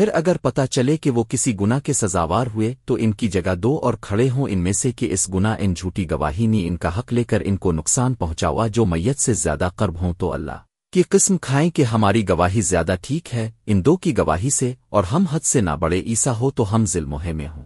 پھر اگر پتا چلے کہ وہ کسی گنا کے سزاوار ہوئے، تو ان کی جگہ دو اور کھڑے ہوں ان میں سے کہ اس گنا ان جھوٹی گواہی نے ان کا حق لے کر ان کو نقصان پہنچاوا جو میت سے زیادہ قرب ہوں تو اللہ۔ کی قسم کھائیں کہ ہماری گواہی زیادہ ٹھیک ہے، ان دو کی گواہی سے اور ہم حد سے نہ بڑے عیسا ہو تو ہم ظلموہے میں ہوں۔